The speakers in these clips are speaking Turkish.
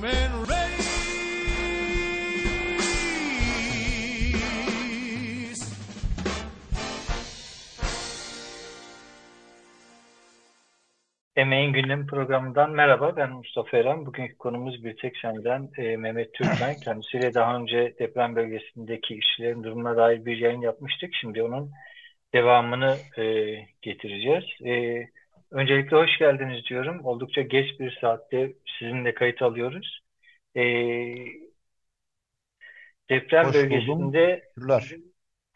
human race. Emeğin Gündemi programından merhaba. Ben Mustafa Eren. Bugünkü konumuz Birteksen'den e, Mehmet Türkmen. Kendisiyle daha önce deprem bölgesindeki işçilerin durumuna dair bir yayın yapmıştık. Şimdi onun devamını e, getireceğiz. E, öncelikle hoş geldiniz diyorum. Oldukça geç bir saatte sizinle kayıt alıyoruz. E, deprem Hoş bölgesinde Teşekkürler.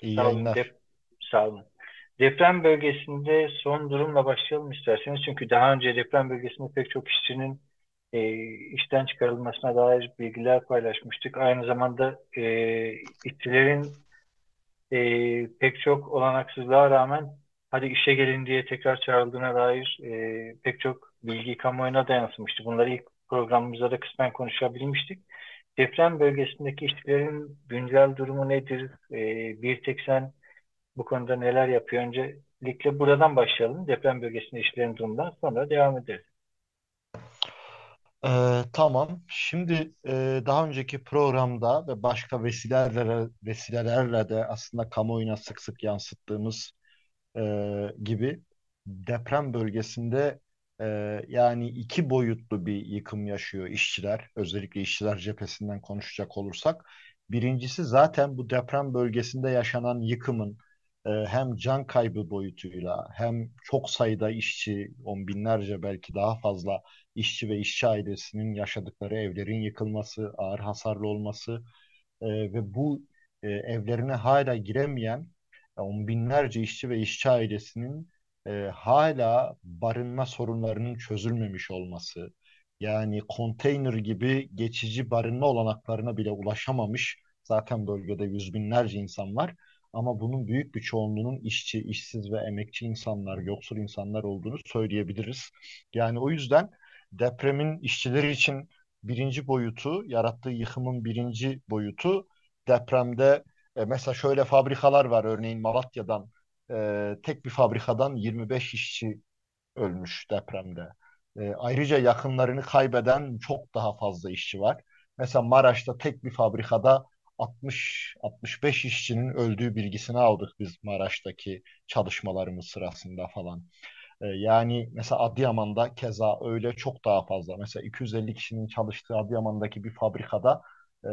İyi Sağ olun. yayınlar. Dep- sağ olun. Deprem bölgesinde son durumla başlayalım isterseniz. Çünkü daha önce deprem bölgesinde pek çok işçinin e, işten çıkarılmasına dair bilgiler paylaşmıştık. Aynı zamanda e, işçilerin e, pek çok olanaksızlığa rağmen hadi işe gelin diye tekrar çağrıldığına dair e, pek çok bilgi kamuoyuna da yansımıştı. Bunları ilk programımızda da kısmen konuşabilmiştik. Deprem bölgesindeki işçilerin güncel durumu nedir? E, bir tek sen bu konuda neler yapıyor? Öncelikle buradan başlayalım. Deprem bölgesinde işçilerin durumundan sonra devam ederiz. Ee, tamam. Şimdi e, daha önceki programda ve başka vesilelerle, vesilelerle de aslında kamuoyuna sık sık yansıttığımız e, gibi deprem bölgesinde e, yani iki boyutlu bir yıkım yaşıyor işçiler. Özellikle işçiler cephesinden konuşacak olursak. Birincisi zaten bu deprem bölgesinde yaşanan yıkımın e, hem can kaybı boyutuyla hem çok sayıda işçi, on binlerce belki daha fazla işçi ve işçi ailesinin yaşadıkları evlerin yıkılması, ağır hasarlı olması e, ve bu e, evlerine hala giremeyen on binlerce işçi ve işçi ailesinin e, hala barınma sorunlarının çözülmemiş olması, yani konteyner gibi geçici barınma olanaklarına bile ulaşamamış zaten bölgede yüz binlerce insan var. Ama bunun büyük bir çoğunluğunun işçi, işsiz ve emekçi insanlar, yoksul insanlar olduğunu söyleyebiliriz. Yani o yüzden depremin işçiler için birinci boyutu, yarattığı yıkımın birinci boyutu depremde e, mesela şöyle fabrikalar var örneğin Malatya'dan e, tek bir fabrikadan 25 işçi ölmüş depremde. E, ayrıca yakınlarını kaybeden çok daha fazla işçi var. Mesela Maraş'ta tek bir fabrikada 60-65 işçinin öldüğü bilgisini aldık biz Maraş'taki çalışmalarımız sırasında falan. E, yani mesela Adıyaman'da keza öyle çok daha fazla. Mesela 250 kişinin çalıştığı Adıyaman'daki bir fabrikada e,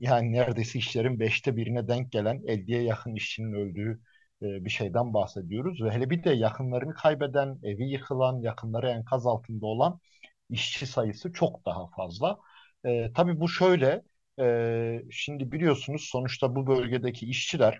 yani neredeyse işlerin beşte birine denk gelen 50'ye yakın işçinin öldüğü e, bir şeyden bahsediyoruz. Ve hele bir de yakınlarını kaybeden, evi yıkılan, yakınları enkaz altında olan işçi sayısı çok daha fazla. E, tabii bu şöyle, e, şimdi biliyorsunuz sonuçta bu bölgedeki işçiler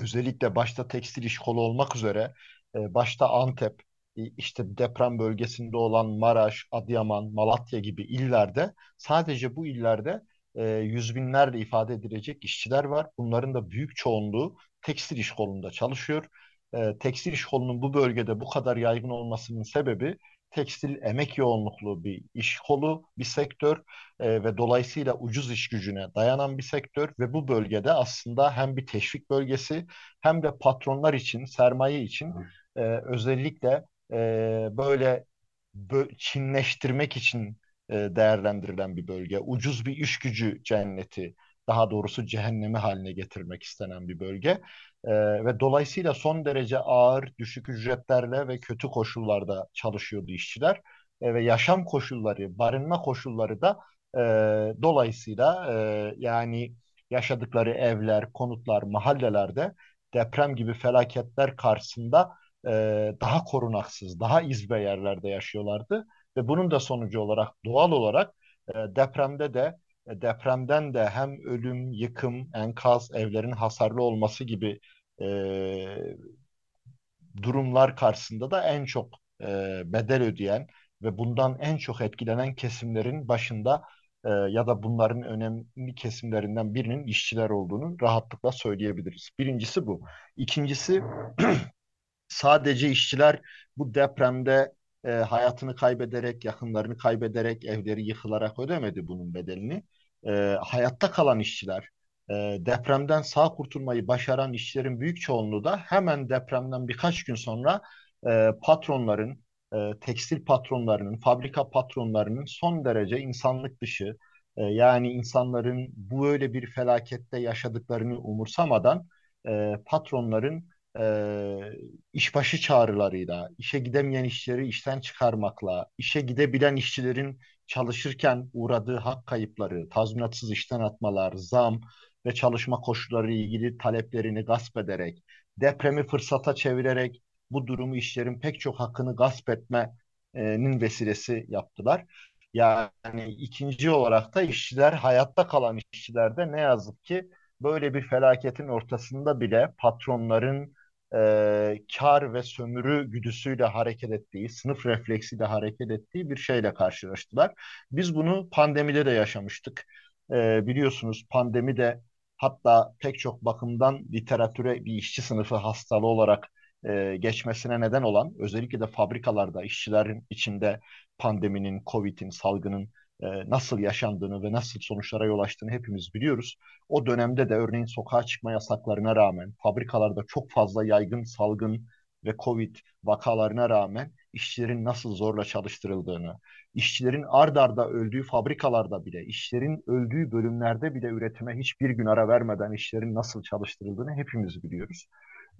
özellikle başta tekstil iş kolu olmak üzere e, başta Antep, işte deprem bölgesinde olan Maraş, Adıyaman, Malatya gibi illerde sadece bu illerde e, yüz binlerle ifade edilecek işçiler var. Bunların da büyük çoğunluğu tekstil iş kolunda çalışıyor. E, tekstil iş kolunun bu bölgede bu kadar yaygın olmasının sebebi tekstil emek yoğunluklu bir iş kolu, bir sektör e, ve dolayısıyla ucuz iş gücüne dayanan bir sektör ve bu bölgede aslında hem bir teşvik bölgesi hem de patronlar için, sermaye için e, özellikle e, böyle bö Çinleştirmek için e, değerlendirilen bir bölge. Ucuz bir iş gücü cenneti, daha doğrusu cehennemi haline getirmek istenen bir bölge. E, ve dolayısıyla son derece ağır, düşük ücretlerle ve kötü koşullarda çalışıyordu işçiler. E, ve yaşam koşulları, barınma koşulları da dolayısıyla yani yaşadıkları evler, konutlar, mahallelerde deprem gibi felaketler karşısında daha korunaksız, daha izbe yerlerde yaşıyorlardı. Ve bunun da sonucu olarak doğal olarak e, depremde de e, depremden de hem ölüm, yıkım, enkaz, evlerin hasarlı olması gibi e, durumlar karşısında da en çok e, bedel ödeyen, ve bundan en çok etkilenen kesimlerin başında e, ya da bunların önemli kesimlerinden birinin işçiler olduğunu rahatlıkla söyleyebiliriz. Birincisi bu. İkincisi sadece işçiler bu depremde e, hayatını kaybederek, yakınlarını kaybederek, evleri yıkılarak ödemedi bunun bedelini. E, hayatta kalan işçiler, e, depremden sağ kurtulmayı başaran işçilerin büyük çoğunluğu da hemen depremden birkaç gün sonra e, patronların, e, tekstil patronlarının, fabrika patronlarının son derece insanlık dışı, e, yani insanların bu öyle bir felakette yaşadıklarını umursamadan e, patronların e, işbaşı çağrılarıyla, işe gidemeyen işçileri işten çıkarmakla, işe gidebilen işçilerin çalışırken uğradığı hak kayıpları, tazminatsız işten atmalar, zam ve çalışma koşulları ilgili taleplerini gasp ederek, depremi fırsata çevirerek bu durumu işçilerin pek çok hakkını gasp etmenin vesilesi yaptılar. Yani ikinci olarak da işçiler, hayatta kalan işçilerde ne yazık ki böyle bir felaketin ortasında bile patronların e, kar ve sömürü güdüsüyle hareket ettiği, sınıf refleksiyle hareket ettiği bir şeyle karşılaştılar. Biz bunu pandemide de yaşamıştık. E, biliyorsunuz pandemi de hatta pek çok bakımdan literatüre bir işçi sınıfı hastalığı olarak e, geçmesine neden olan özellikle de fabrikalarda işçilerin içinde pandeminin, Covid'in, salgının nasıl yaşandığını ve nasıl sonuçlara yol açtığını hepimiz biliyoruz. O dönemde de örneğin sokağa çıkma yasaklarına rağmen, fabrikalarda çok fazla yaygın salgın ve Covid vakalarına rağmen işçilerin nasıl zorla çalıştırıldığını, işçilerin ard arda öldüğü fabrikalarda bile, işçilerin öldüğü bölümlerde bile üretime hiçbir gün ara vermeden işçilerin nasıl çalıştırıldığını hepimiz biliyoruz.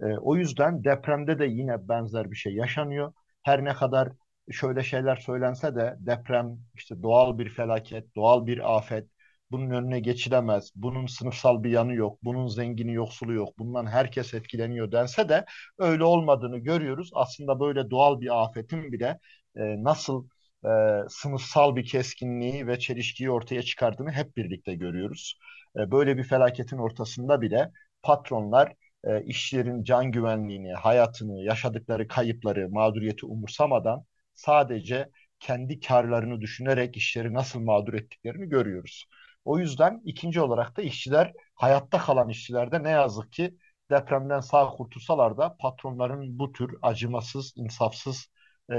E, o yüzden depremde de yine benzer bir şey yaşanıyor. Her ne kadar şöyle şeyler söylense de deprem işte doğal bir felaket, doğal bir afet, bunun önüne geçilemez, bunun sınıfsal bir yanı yok, bunun zengini yoksulu yok, bundan herkes etkileniyor dense de öyle olmadığını görüyoruz. Aslında böyle doğal bir afetin bile e, nasıl e, sınıfsal bir keskinliği ve çelişkiyi ortaya çıkardığını hep birlikte görüyoruz. E, böyle bir felaketin ortasında bile patronlar e, işçilerin can güvenliğini, hayatını, yaşadıkları kayıpları, mağduriyeti umursamadan sadece kendi karlarını düşünerek işleri nasıl mağdur ettiklerini görüyoruz. O yüzden ikinci olarak da işçiler, hayatta kalan işçilerde ne yazık ki depremden sağ kurtulsalar da patronların bu tür acımasız, insafsız e,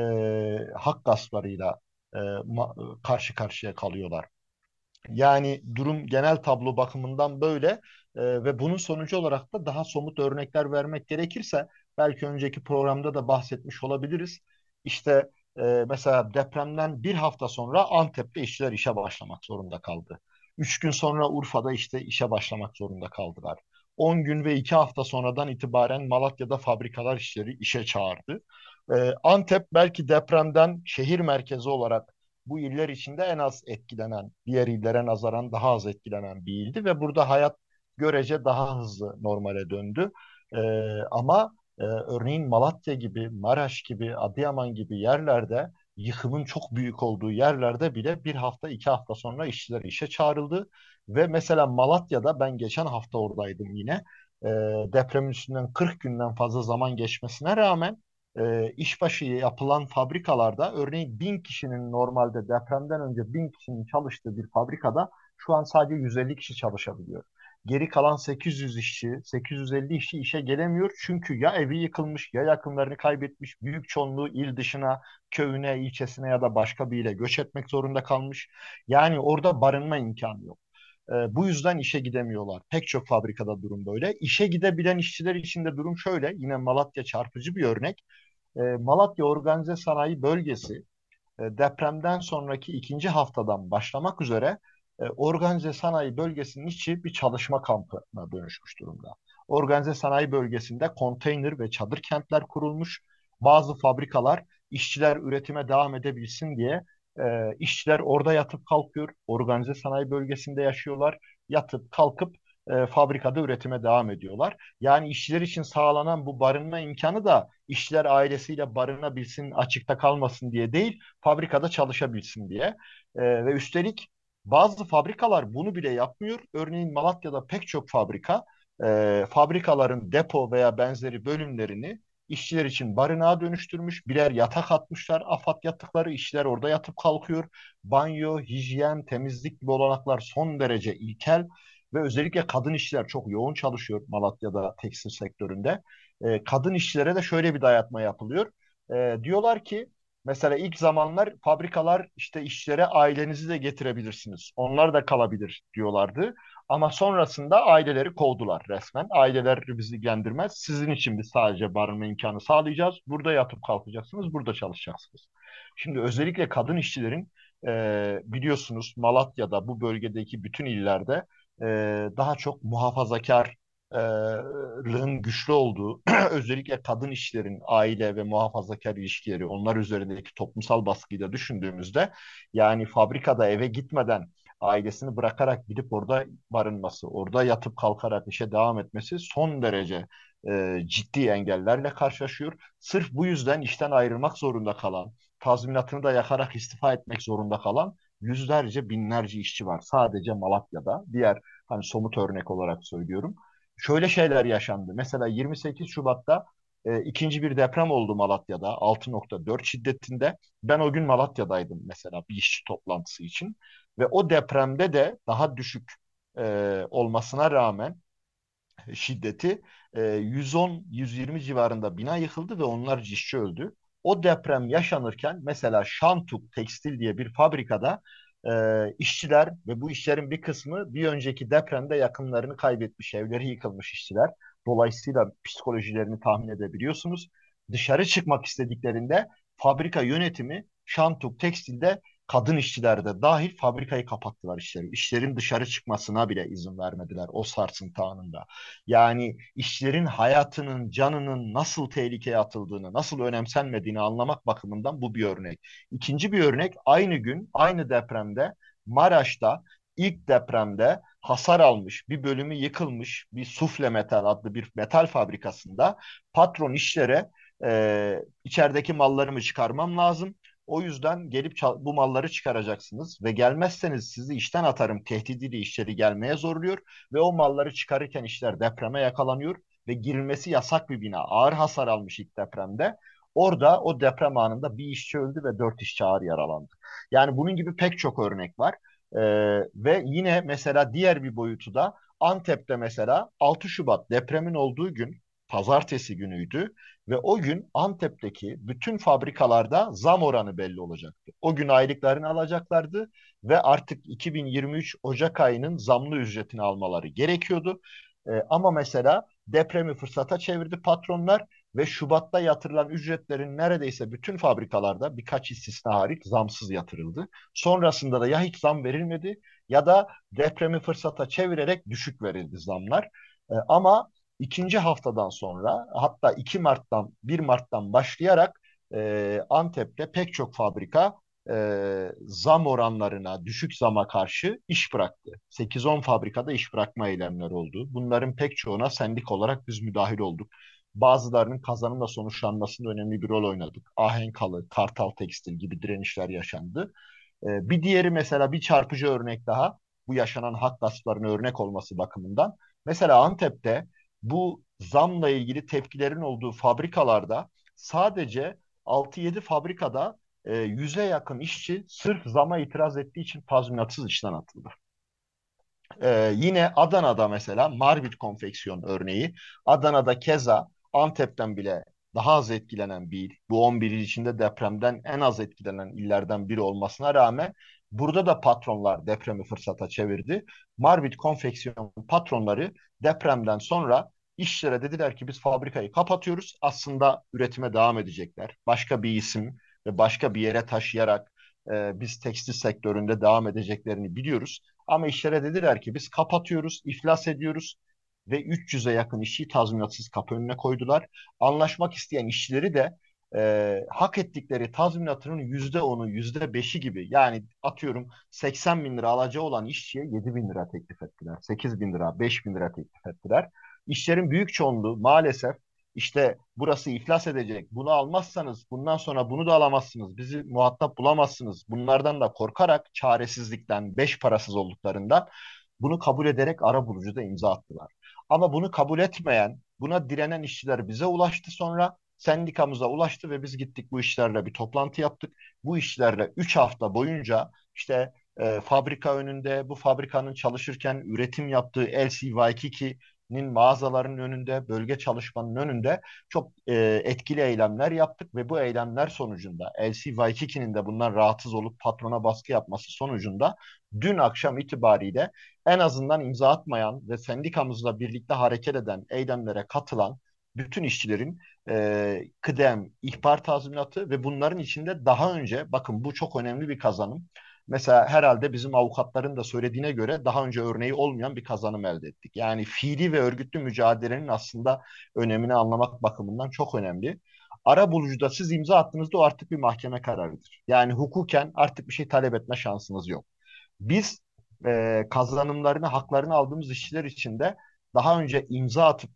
hak gasplarıyla e, karşı karşıya kalıyorlar. Yani durum genel tablo bakımından böyle e, ve bunun sonucu olarak da daha somut örnekler vermek gerekirse belki önceki programda da bahsetmiş olabiliriz. İşte e, mesela depremden bir hafta sonra Antep'te işçiler işe başlamak zorunda kaldı. Üç gün sonra Urfa'da işte işe başlamak zorunda kaldılar. 10 gün ve 2 hafta sonradan itibaren Malatya'da fabrikalar işleri işe çağırdı. Ee, Antep belki depremden şehir merkezi olarak bu iller içinde en az etkilenen, diğer illere nazaran daha az etkilenen bir ildi ve burada hayat görece daha hızlı normale döndü. Ee, ama e, örneğin Malatya gibi, Maraş gibi, Adıyaman gibi yerlerde yıkımın çok büyük olduğu yerlerde bile bir hafta iki hafta sonra işçiler işe çağrıldı. Ve mesela Malatya'da ben geçen hafta oradaydım yine. E, depremin üstünden 40 günden fazla zaman geçmesine rağmen e, işbaşı yapılan fabrikalarda örneğin bin kişinin normalde depremden önce bin kişinin çalıştığı bir fabrikada şu an sadece 150 kişi çalışabiliyor. Geri kalan 800 işçi, 850 işçi işe gelemiyor. Çünkü ya evi yıkılmış ya yakınlarını kaybetmiş. Büyük çoğunluğu il dışına, köyüne, ilçesine ya da başka bir ile göç etmek zorunda kalmış. Yani orada barınma imkanı yok. E, bu yüzden işe gidemiyorlar. Pek çok fabrikada durum böyle. İşe gidebilen işçiler için de durum şöyle. Yine Malatya çarpıcı bir örnek. E, Malatya Organize Sanayi Bölgesi e, depremden sonraki ikinci haftadan başlamak üzere organize sanayi bölgesinin içi bir çalışma kampına dönüşmüş durumda. Organize sanayi bölgesinde konteyner ve çadır kentler kurulmuş. Bazı fabrikalar işçiler üretime devam edebilsin diye e, işçiler orada yatıp kalkıyor. Organize sanayi bölgesinde yaşıyorlar. Yatıp kalkıp e, fabrikada üretime devam ediyorlar. Yani işçiler için sağlanan bu barınma imkanı da işçiler ailesiyle barınabilsin, açıkta kalmasın diye değil, fabrikada çalışabilsin diye. E, ve üstelik bazı fabrikalar bunu bile yapmıyor. Örneğin Malatya'da pek çok fabrika e, fabrikaların depo veya benzeri bölümlerini işçiler için barınağa dönüştürmüş. Birer yatak atmışlar. AFAD yatıkları işçiler orada yatıp kalkıyor. Banyo, hijyen, temizlik gibi olanaklar son derece ilkel ve özellikle kadın işçiler çok yoğun çalışıyor Malatya'da tekstil sektöründe. E, kadın işçilere de şöyle bir dayatma yapılıyor. E, diyorlar ki mesela ilk zamanlar fabrikalar işte işçilere ailenizi de getirebilirsiniz. Onlar da kalabilir diyorlardı. Ama sonrasında aileleri kovdular resmen. Aileler bizi ilgilendirmez. Sizin için biz sadece barınma imkanı sağlayacağız. Burada yatıp kalkacaksınız, burada çalışacaksınız. Şimdi özellikle kadın işçilerin e, biliyorsunuz Malatya'da bu bölgedeki bütün illerde e, daha çok muhafazakarlığın güçlü olduğu, özellikle kadın işçilerin aile ve muhafazakar ilişkileri, onlar üzerindeki toplumsal baskıyı da düşündüğümüzde yani fabrikada eve gitmeden ailesini bırakarak gidip orada barınması, orada yatıp kalkarak işe devam etmesi son derece e, ciddi engellerle karşılaşıyor. Sırf bu yüzden işten ayrılmak zorunda kalan, tazminatını da yakarak istifa etmek zorunda kalan yüzlerce, binlerce işçi var. Sadece Malatya'da. Diğer hani somut örnek olarak söylüyorum. Şöyle şeyler yaşandı. Mesela 28 Şubat'ta e, ikinci bir deprem oldu Malatya'da 6.4 şiddetinde. Ben o gün Malatya'daydım mesela bir işçi toplantısı için. Ve o depremde de daha düşük e, olmasına rağmen şiddeti e, 110-120 civarında bina yıkıldı ve onlarca işçi öldü. O deprem yaşanırken mesela Şantuk Tekstil diye bir fabrikada e, işçiler ve bu işlerin bir kısmı bir önceki depremde yakınlarını kaybetmiş, evleri yıkılmış işçiler. Dolayısıyla psikolojilerini tahmin edebiliyorsunuz. Dışarı çıkmak istediklerinde fabrika yönetimi Şantuk Tekstil'de kadın işçiler de dahil fabrikayı kapattılar işleri. İşlerin dışarı çıkmasına bile izin vermediler o sarsıntı anında. Yani işlerin hayatının, canının nasıl tehlikeye atıldığını, nasıl önemsenmediğini anlamak bakımından bu bir örnek. İkinci bir örnek aynı gün, aynı depremde Maraş'ta ilk depremde hasar almış, bir bölümü yıkılmış bir sufle metal adlı bir metal fabrikasında patron işlere e, içerideki mallarımı çıkarmam lazım o yüzden gelip bu malları çıkaracaksınız ve gelmezseniz sizi işten atarım tehdidiyle işleri gelmeye zorluyor ve o malları çıkarırken işler depreme yakalanıyor ve girilmesi yasak bir bina. Ağır hasar almış ilk depremde. Orada o deprem anında bir işçi öldü ve dört işçi ağır yaralandı. Yani bunun gibi pek çok örnek var. Ee, ve yine mesela diğer bir boyutu da Antep'te mesela 6 Şubat depremin olduğu gün pazartesi günüydü ve o gün Antep'teki bütün fabrikalarda zam oranı belli olacaktı. O gün aylıklarını alacaklardı ve artık 2023 Ocak ayının zamlı ücretini almaları gerekiyordu. E, ama mesela depremi fırsata çevirdi patronlar ve Şubat'ta yatırılan ücretlerin neredeyse bütün fabrikalarda birkaç istisna hariç zamsız yatırıldı. Sonrasında da ya hiç zam verilmedi ya da depremi fırsata çevirerek düşük verildi zamlar. E, ama ikinci haftadan sonra hatta 2 Mart'tan 1 Mart'tan başlayarak e, Antep'te pek çok fabrika e, zam oranlarına, düşük zama karşı iş bıraktı. 8-10 fabrikada iş bırakma eylemleri oldu. Bunların pek çoğuna sendik olarak biz müdahil olduk. Bazılarının kazanımla sonuçlanmasında önemli bir rol oynadık. Ahenkalı, Kartal Tekstil gibi direnişler yaşandı. E, bir diğeri mesela bir çarpıcı örnek daha bu yaşanan hak gasplarına örnek olması bakımından. Mesela Antep'te bu zamla ilgili tepkilerin olduğu fabrikalarda sadece 6-7 fabrikada e, yakın işçi sırf zama itiraz ettiği için tazminatsız işten atıldı. Ee, yine Adana'da mesela Marvit konfeksiyon örneği. Adana'da keza Antep'ten bile daha az etkilenen bir il. Bu 11 il içinde depremden en az etkilenen illerden biri olmasına rağmen burada da patronlar depremi fırsata çevirdi. Marvit konfeksiyon patronları depremden sonra işçilere dediler ki biz fabrikayı kapatıyoruz. Aslında üretime devam edecekler. Başka bir isim ve başka bir yere taşıyarak e, biz tekstil sektöründe devam edeceklerini biliyoruz. Ama işlere dediler ki biz kapatıyoruz, iflas ediyoruz ve 300'e yakın işçiyi tazminatsız kapı önüne koydular. Anlaşmak isteyen işçileri de e, hak ettikleri tazminatının yüzde onu, yüzde beşi gibi yani atıyorum 80 bin lira alacağı olan işçiye 7 bin lira teklif ettiler. 8 bin lira, 5 bin lira teklif ettiler. İşlerin büyük çoğunluğu maalesef işte burası iflas edecek. Bunu almazsanız bundan sonra bunu da alamazsınız. Bizi muhatap bulamazsınız. Bunlardan da korkarak çaresizlikten, beş parasız olduklarından bunu kabul ederek ara bulucu da imza attılar. Ama bunu kabul etmeyen, buna direnen işçiler bize ulaştı sonra. Sendikamıza ulaştı ve biz gittik bu işlerle bir toplantı yaptık. Bu işlerle 3 hafta boyunca işte e, fabrika önünde bu fabrikanın çalışırken üretim yaptığı LC Waikiki''nin mağazalarının önünde, bölge çalışmanın önünde çok e, etkili eylemler yaptık ve bu eylemler sonucunda LC Waikiki'nin de bundan rahatsız olup patrona baskı yapması sonucunda dün akşam itibariyle en azından imza atmayan ve sendikamızla birlikte hareket eden eylemlere katılan bütün işçilerin e, kıdem, ihbar tazminatı ve bunların içinde daha önce bakın bu çok önemli bir kazanım. Mesela herhalde bizim avukatların da söylediğine göre daha önce örneği olmayan bir kazanım elde ettik. Yani fiili ve örgütlü mücadelenin aslında önemini anlamak bakımından çok önemli. Ara bulucuda siz imza attığınızda o artık bir mahkeme kararıdır. Yani hukuken artık bir şey talep etme şansınız yok. Biz e, kazanımlarını, haklarını aldığımız işçiler için de daha önce imza atıp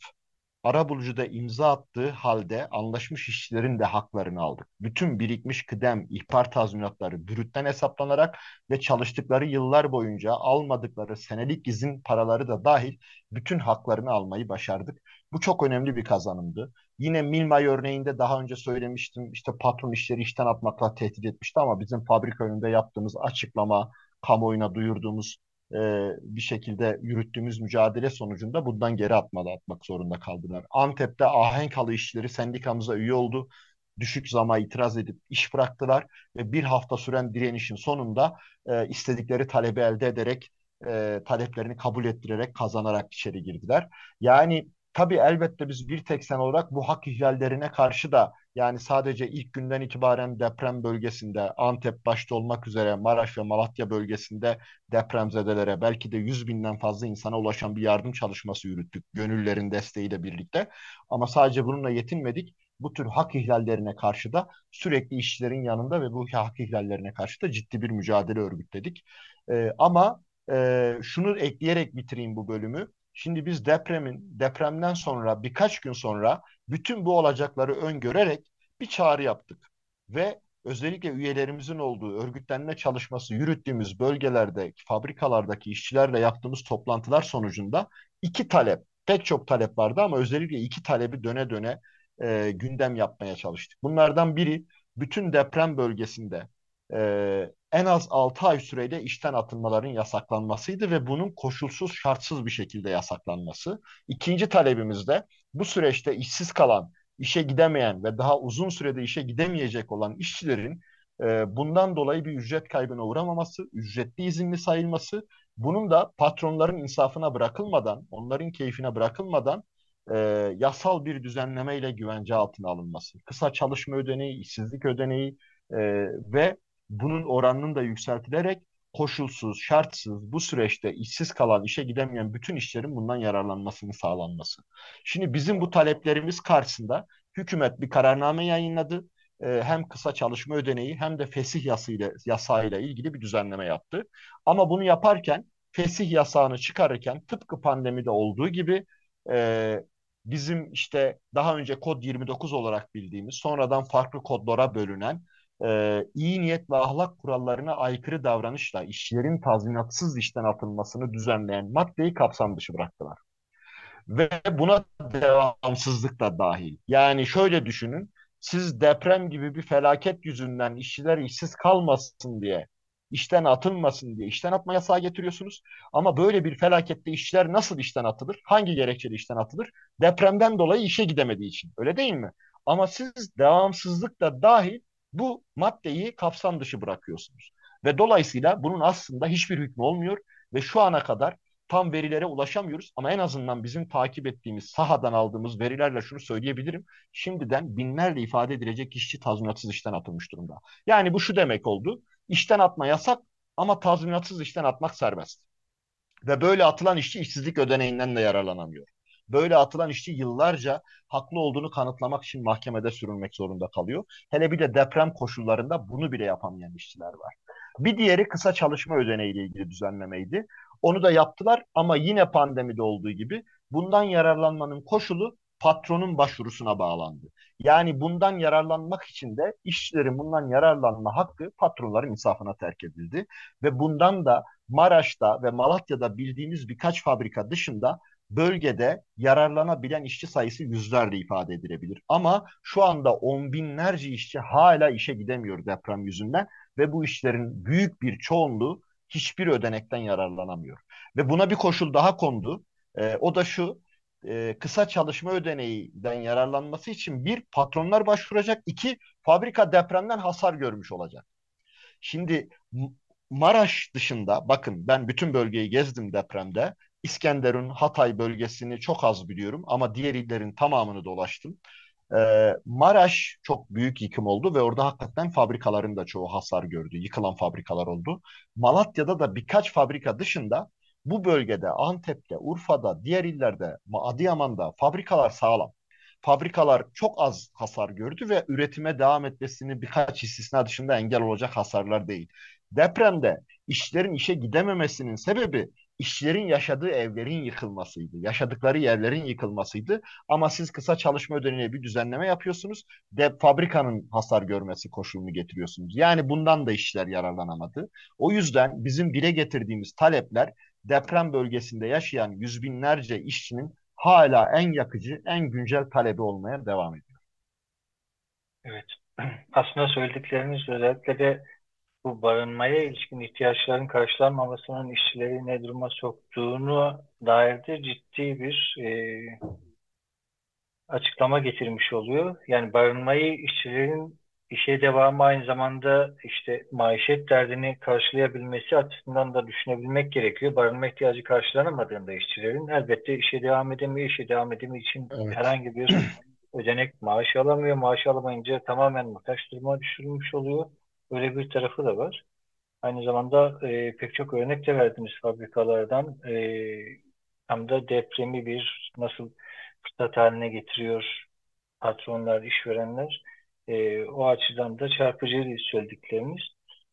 arabulucuda imza attığı halde anlaşmış işçilerin de haklarını aldık. Bütün birikmiş kıdem, ihbar tazminatları bürütten hesaplanarak ve çalıştıkları yıllar boyunca almadıkları senelik izin paraları da dahil bütün haklarını almayı başardık. Bu çok önemli bir kazanımdı. Yine Milmay örneğinde daha önce söylemiştim işte patron işleri işten atmakla tehdit etmişti ama bizim fabrika önünde yaptığımız açıklama, kamuoyuna duyurduğumuz e, bir şekilde yürüttüğümüz mücadele sonucunda bundan geri atmalı atmak zorunda kaldılar. Antep'te ahenk halı işçileri sendikamıza üye oldu. Düşük zama itiraz edip iş bıraktılar ve bir hafta süren direnişin sonunda e, istedikleri talebi elde ederek e, taleplerini kabul ettirerek kazanarak içeri girdiler. Yani tabii elbette biz bir tek olarak bu hak ihlallerine karşı da yani sadece ilk günden itibaren deprem bölgesinde Antep başta olmak üzere Maraş ve Malatya bölgesinde depremzedelere belki de 100 binden fazla insana ulaşan bir yardım çalışması yürüttük. Gönüllerin desteğiyle birlikte. Ama sadece bununla yetinmedik. Bu tür hak ihlallerine karşı da sürekli işçilerin yanında ve bu hak ihlallerine karşı da ciddi bir mücadele örgütledik. Ee, ama e, şunu ekleyerek bitireyim bu bölümü. Şimdi biz depremin depremden sonra birkaç gün sonra bütün bu olacakları öngörerek bir çağrı yaptık. Ve özellikle üyelerimizin olduğu örgütlenme çalışması yürüttüğümüz bölgelerde, fabrikalardaki işçilerle yaptığımız toplantılar sonucunda iki talep, pek çok talep vardı ama özellikle iki talebi döne döne e, gündem yapmaya çalıştık. Bunlardan biri bütün deprem bölgesinde e, en az 6 ay süreyle işten atılmaların yasaklanmasıydı ve bunun koşulsuz şartsız bir şekilde yasaklanması. İkinci talebimiz de bu süreçte işsiz kalan, işe gidemeyen ve daha uzun sürede işe gidemeyecek olan işçilerin e, bundan dolayı bir ücret kaybına uğramaması, ücretli izinli sayılması, bunun da patronların insafına bırakılmadan, onların keyfine bırakılmadan e, yasal bir düzenlemeyle güvence altına alınması. Kısa çalışma ödeneği, işsizlik ödeneği e, ve bunun oranının da yükseltilerek koşulsuz, şartsız bu süreçte işsiz kalan, işe gidemeyen bütün işlerin bundan yararlanmasını sağlanması. Şimdi bizim bu taleplerimiz karşısında hükümet bir kararname yayınladı. Ee, hem kısa çalışma ödeneği hem de fesih yasayla, yasayla ilgili bir düzenleme yaptı. Ama bunu yaparken fesih yasağını çıkarırken tıpkı pandemide olduğu gibi e, bizim işte daha önce kod 29 olarak bildiğimiz sonradan farklı kodlara bölünen e, iyi niyet ve ahlak kurallarına aykırı davranışla işçilerin tazminatsız işten atılmasını düzenleyen maddeyi kapsam dışı bıraktılar. Ve buna devamsızlık da dahil. Yani şöyle düşünün, siz deprem gibi bir felaket yüzünden işçiler işsiz kalmasın diye, işten atılmasın diye işten atma yasağı getiriyorsunuz. Ama böyle bir felakette işçiler nasıl işten atılır? Hangi gerekçeyle işten atılır? Depremden dolayı işe gidemediği için. Öyle değil mi? Ama siz devamsızlık da dahil bu maddeyi kapsam dışı bırakıyorsunuz. Ve dolayısıyla bunun aslında hiçbir hükmü olmuyor ve şu ana kadar tam verilere ulaşamıyoruz ama en azından bizim takip ettiğimiz sahadan aldığımız verilerle şunu söyleyebilirim. Şimdiden binlerle ifade edilecek işçi tazminatsız işten atılmış durumda. Yani bu şu demek oldu. İşten atma yasak ama tazminatsız işten atmak serbest. Ve böyle atılan işçi işsizlik ödeneğinden de yararlanamıyor. Böyle atılan işçi yıllarca haklı olduğunu kanıtlamak için mahkemede sürülmek zorunda kalıyor. Hele bir de deprem koşullarında bunu bile yapamayan işçiler var. Bir diğeri kısa çalışma ödeneğiyle ilgili düzenlemeydi. Onu da yaptılar ama yine pandemide olduğu gibi bundan yararlanmanın koşulu patronun başvurusuna bağlandı. Yani bundan yararlanmak için de işçilerin bundan yararlanma hakkı patronların insafına terk edildi. Ve bundan da Maraş'ta ve Malatya'da bildiğimiz birkaç fabrika dışında bölgede yararlanabilen işçi sayısı yüzlerle ifade edilebilir. Ama şu anda on binlerce işçi hala işe gidemiyor deprem yüzünden ve bu işlerin büyük bir çoğunluğu hiçbir ödenekten yararlanamıyor. Ve buna bir koşul daha kondu. E, o da şu, e, kısa çalışma ödeneğinden yararlanması için bir patronlar başvuracak, iki fabrika depremden hasar görmüş olacak. Şimdi Maraş dışında bakın ben bütün bölgeyi gezdim depremde. İskenderun, Hatay bölgesini çok az biliyorum ama diğer illerin tamamını dolaştım. Ee, Maraş çok büyük yıkım oldu ve orada hakikaten fabrikaların da çoğu hasar gördü. Yıkılan fabrikalar oldu. Malatya'da da birkaç fabrika dışında bu bölgede, Antep'te, Urfa'da, diğer illerde, Adıyaman'da fabrikalar sağlam. Fabrikalar çok az hasar gördü ve üretime devam etmesini birkaç istisna dışında engel olacak hasarlar değil. Depremde işlerin işe gidememesinin sebebi işçilerin yaşadığı evlerin yıkılmasıydı. Yaşadıkları yerlerin yıkılmasıydı. Ama siz kısa çalışma ödeneğine bir düzenleme yapıyorsunuz. De fabrikanın hasar görmesi koşulunu getiriyorsunuz. Yani bundan da işçiler yararlanamadı. O yüzden bizim dile getirdiğimiz talepler deprem bölgesinde yaşayan yüz binlerce işçinin hala en yakıcı, en güncel talebi olmaya devam ediyor. Evet. Aslında söyledikleriniz özellikle de bu barınmaya ilişkin ihtiyaçların karşılanmamasının işçileri ne duruma soktuğunu dair de ciddi bir e, açıklama getirmiş oluyor. Yani barınmayı işçilerin işe devamı aynı zamanda işte maişet derdini karşılayabilmesi açısından da düşünebilmek gerekiyor. Barınma ihtiyacı karşılanamadığında işçilerin elbette işe devam edemiyor. İşe devam edemi için evet. herhangi bir ödenek maaş alamıyor. Maaş alamayınca tamamen muhtaç duruma düşürülmüş oluyor. Böyle bir tarafı da var. Aynı zamanda e, pek çok örnek de verdiniz fabrikalardan. E, hem de depremi bir nasıl fırsat haline getiriyor patronlar, işverenler. E, o açıdan da çarpıcı söylediklerimiz.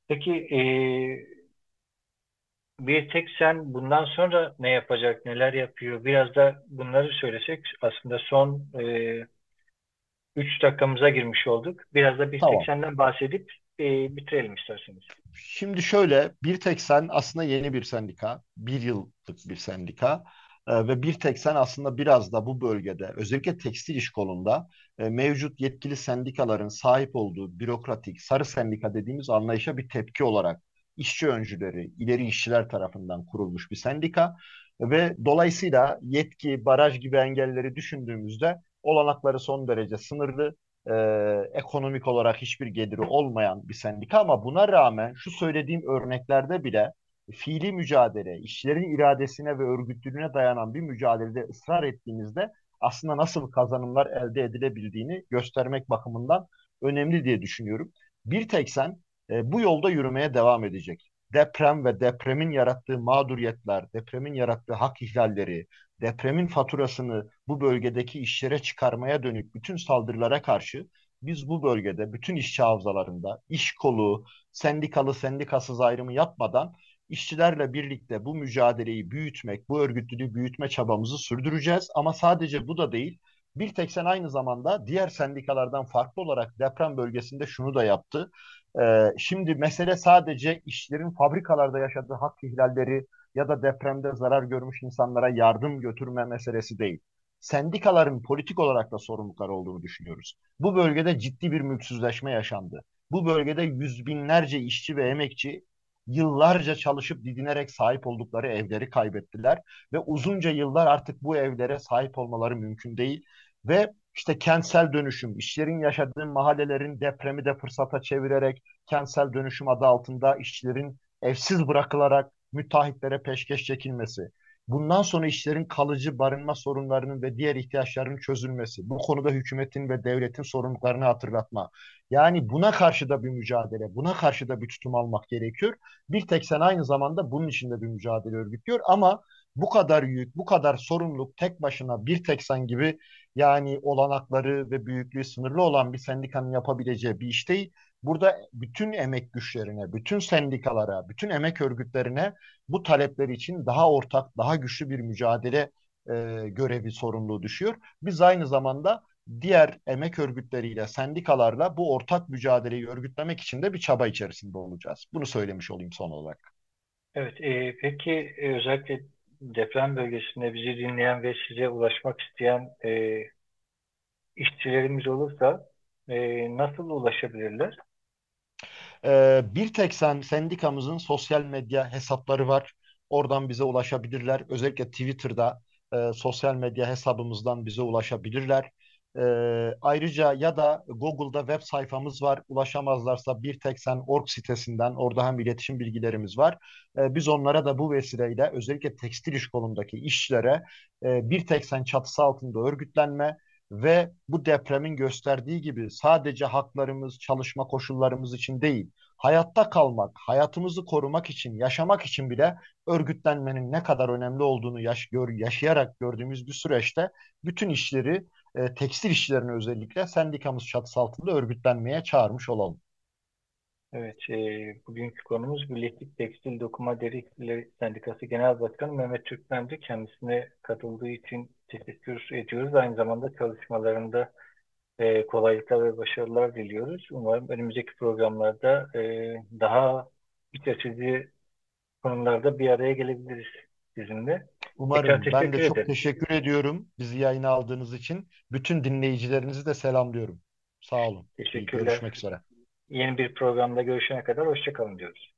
Peki e, bir tek sen bundan sonra ne yapacak, neler yapıyor? Biraz da bunları söylesek aslında son e, 3 dakikamıza girmiş olduk. Biraz da bir Tamam. tek senden bahsedip e, bitirelim isterseniz. Şimdi şöyle bir tek sen aslında yeni bir sendika, bir yıllık bir sendika e, ve bir tek sen aslında biraz da bu bölgede özellikle tekstil iş kolunda e, mevcut yetkili sendikaların sahip olduğu bürokratik sarı sendika dediğimiz anlayışa bir tepki olarak işçi öncüleri, ileri işçiler tarafından kurulmuş bir sendika ve dolayısıyla yetki, baraj gibi engelleri düşündüğümüzde olanakları son derece sınırlı e, ekonomik olarak hiçbir geliri olmayan bir sendika ama buna rağmen şu söylediğim örneklerde bile fiili mücadele, işçilerin iradesine ve örgütlülüğüne dayanan bir mücadelede ısrar ettiğimizde aslında nasıl kazanımlar elde edilebildiğini göstermek bakımından önemli diye düşünüyorum. Bir tek sen e, bu yolda yürümeye devam edecek. Deprem ve depremin yarattığı mağduriyetler, depremin yarattığı hak ihlalleri, depremin faturasını bu bölgedeki işlere çıkarmaya dönük bütün saldırılara karşı biz bu bölgede bütün işçi havzalarında iş kolu, sendikalı sendikasız ayrımı yapmadan işçilerle birlikte bu mücadeleyi büyütmek, bu örgütlülüğü büyütme çabamızı sürdüreceğiz. Ama sadece bu da değil. Bir tek sen aynı zamanda diğer sendikalardan farklı olarak deprem bölgesinde şunu da yaptı. Ee, şimdi mesele sadece işçilerin fabrikalarda yaşadığı hak ihlalleri, ya da depremde zarar görmüş insanlara yardım götürme meselesi değil. Sendikaların politik olarak da sorumluluklar olduğunu düşünüyoruz. Bu bölgede ciddi bir mülksüzleşme yaşandı. Bu bölgede yüz binlerce işçi ve emekçi yıllarca çalışıp didinerek sahip oldukları evleri kaybettiler ve uzunca yıllar artık bu evlere sahip olmaları mümkün değil ve işte kentsel dönüşüm, işçilerin yaşadığı mahallelerin depremi de fırsata çevirerek kentsel dönüşüm adı altında işçilerin evsiz bırakılarak müteahhitlere peşkeş çekilmesi, bundan sonra işlerin kalıcı barınma sorunlarının ve diğer ihtiyaçlarının çözülmesi, bu konuda hükümetin ve devletin sorumluluklarını hatırlatma. Yani buna karşı da bir mücadele, buna karşı da bir tutum almak gerekiyor. Bir tek sen aynı zamanda bunun içinde bir mücadele örgütlüyor ama bu kadar yük, bu kadar sorumluluk tek başına bir tek sen gibi yani olanakları ve büyüklüğü sınırlı olan bir sendikanın yapabileceği bir iş değil. Burada bütün emek güçlerine, bütün sendikalara, bütün emek örgütlerine bu talepler için daha ortak, daha güçlü bir mücadele e, görevi, sorumluluğu düşüyor. Biz aynı zamanda diğer emek örgütleriyle, sendikalarla bu ortak mücadeleyi örgütlemek için de bir çaba içerisinde olacağız. Bunu söylemiş olayım son olarak. Evet, e, peki e, özellikle deprem bölgesinde bizi dinleyen ve size ulaşmak isteyen e, işçilerimiz olursa e, nasıl ulaşabilirler? Ee, bir tek sen sendikamızın sosyal medya hesapları var. Oradan bize ulaşabilirler. Özellikle Twitter'da e, sosyal medya hesabımızdan bize ulaşabilirler. Ee, ayrıca ya da Google'da web sayfamız var. Ulaşamazlarsa bir tek sen org sitesinden orada hem iletişim bilgilerimiz var. Ee, biz onlara da bu vesileyle özellikle tekstil iş kolundaki işçilere e, bir tek sen çatısı altında örgütlenme ve bu depremin gösterdiği gibi sadece haklarımız, çalışma koşullarımız için değil, hayatta kalmak, hayatımızı korumak için, yaşamak için bile örgütlenmenin ne kadar önemli olduğunu yaş gör yaşayarak gördüğümüz bir süreçte bütün işleri, e, tekstil işçilerini özellikle sendikamız çatısı altında örgütlenmeye çağırmış olalım. Evet, e, bugünkü konumuz Birleşik Tekstil Dokuma Deri İşçileri Sendikası Genel Başkanı Mehmet Türkmen'di. Kendisine katıldığı için teşekkür ediyoruz. Aynı zamanda çalışmalarında e, kolaylıklar ve başarılar diliyoruz. Umarım önümüzdeki programlarda e, daha iç açıcı konularda bir araya gelebiliriz sizinle. Tekrar Umarım. Ben de çok ederim. teşekkür ediyorum bizi yayına aldığınız için. Bütün dinleyicilerinizi de selamlıyorum. Sağ olun. Teşekkürler. görüşmek üzere. Yeni bir programda görüşene kadar hoşça kalın diyoruz.